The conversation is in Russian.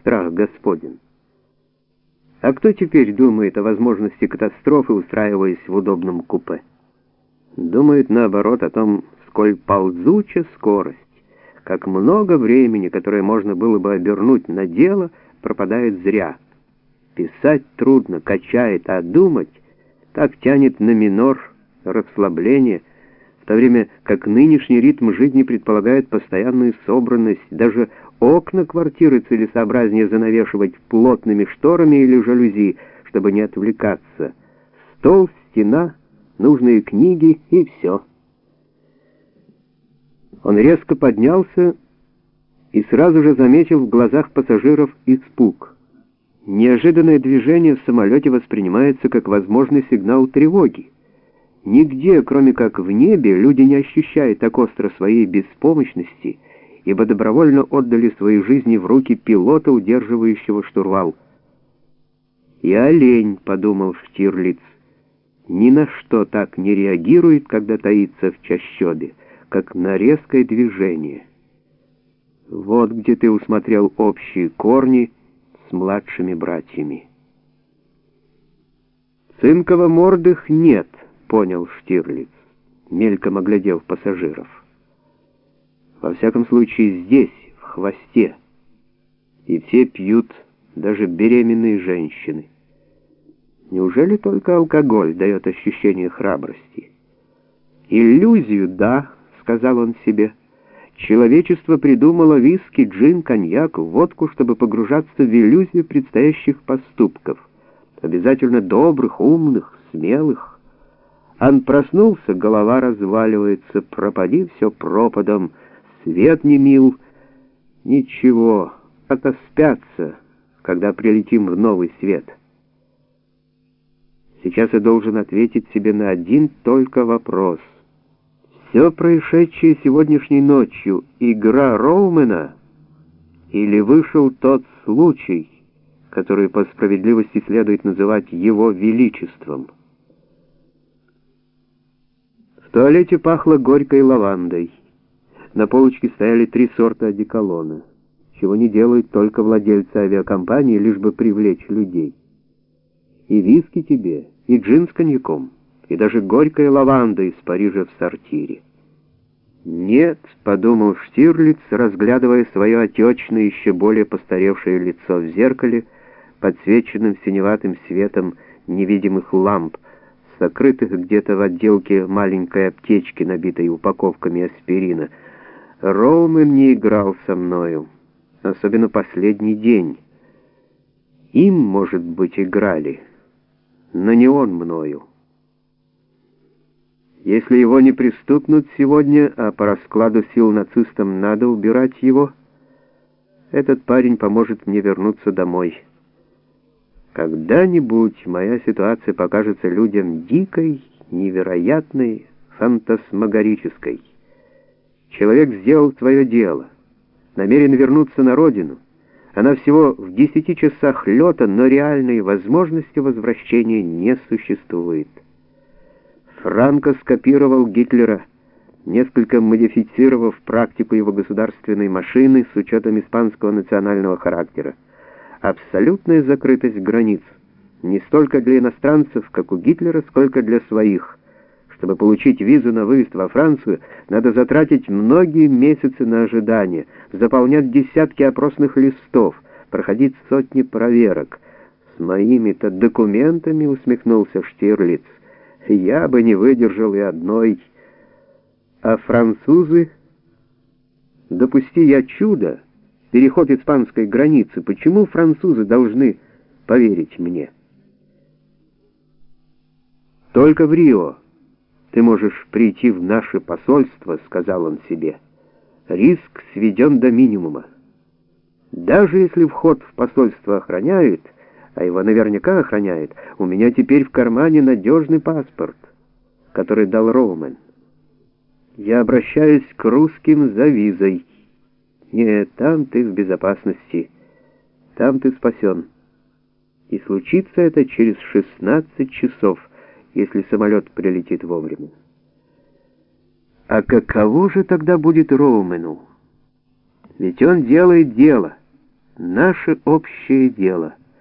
страх Господен. А кто теперь думает о возможности катастрофы, устраиваясь в удобном купе? Думает, наоборот, о том, сколь ползуча скорость, как много времени, которое можно было бы обернуть на дело, пропадает зря. Писать трудно, качает, а думать так тянет на минор, расслабление, в то время как нынешний ритм жизни предполагает постоянную собранность, даже окна квартиры целесообразнее занавешивать плотными шторами или жалюзи, чтобы не отвлекаться. Стол, стена, нужные книги и все. Он резко поднялся и сразу же заметил в глазах пассажиров испуг. Неожиданное движение в самолете воспринимается как возможный сигнал тревоги. Нигде, кроме как в небе, люди не ощущают так остро своей беспомощности, ибо добровольно отдали свои жизни в руки пилота, удерживающего штурвал. «И олень», — подумал Штирлиц, — «ни на что так не реагирует, когда таится в чащобе, как на резкое движение». Вот где ты усмотрел общие корни с младшими братьями. «Цинково-мордых нет», — понял Штирлиц, мельком оглядев пассажиров. «Во всяком случае здесь, в хвосте. И все пьют, даже беременные женщины. Неужели только алкоголь дает ощущение храбрости?» «Иллюзию, да», — сказал он себе, — Человечество придумало виски, джин, коньяк, водку, чтобы погружаться в иллюзию предстоящих поступков. Обязательно добрых, умных, смелых. Ан проснулся, голова разваливается, пропади все пропадом, свет не мил. Ничего, отоспятся, когда прилетим в новый свет. Сейчас я должен ответить себе на один только вопрос — все происшедшее сегодняшней ночью — игра Роумена или вышел тот случай, который по справедливости следует называть его величеством? В туалете пахло горькой лавандой. На полочке стояли три сорта одеколона, чего не делают только владельцы авиакомпании, лишь бы привлечь людей. И виски тебе, и джин с коньяком и даже горькая лаванда из Парижа в сортире. «Нет», — подумал Штирлиц, разглядывая свое отечное, еще более постаревшее лицо в зеркале, подсвеченным синеватым светом невидимых ламп, сокрытых где-то в отделке маленькой аптечки, набитой упаковками аспирина. Роумен не играл со мною, особенно последний день. Им, может быть, играли, но не он мною. Если его не пристукнут сегодня, а по раскладу сил нацистам надо убирать его, этот парень поможет мне вернуться домой. Когда-нибудь моя ситуация покажется людям дикой, невероятной, фантасмагорической. Человек сделал свое дело, намерен вернуться на родину. Она всего в десяти часах лета, но реальной возможности возвращения не существует. Франко скопировал Гитлера, несколько модифицировав практику его государственной машины с учетом испанского национального характера. Абсолютная закрытость границ, не столько для иностранцев, как у Гитлера, сколько для своих. Чтобы получить визу на выезд во Францию, надо затратить многие месяцы на ожидание, заполнять десятки опросных листов, проходить сотни проверок. С моими-то документами усмехнулся Штирлиц я бы не выдержал и одной. А французы... Допусти я чудо, переход испанской границы, почему французы должны поверить мне? Только в Рио ты можешь прийти в наше посольство, сказал он себе. Риск сведен до минимума. Даже если вход в посольство охраняют, а его наверняка охраняет, у меня теперь в кармане надежный паспорт, который дал Роумен. Я обращаюсь к русским за визой. Нет, там ты в безопасности, там ты спасен. И случится это через 16 часов, если самолет прилетит вовремя. А каково же тогда будет Роумену? Ведь он делает дело. наше общее дело.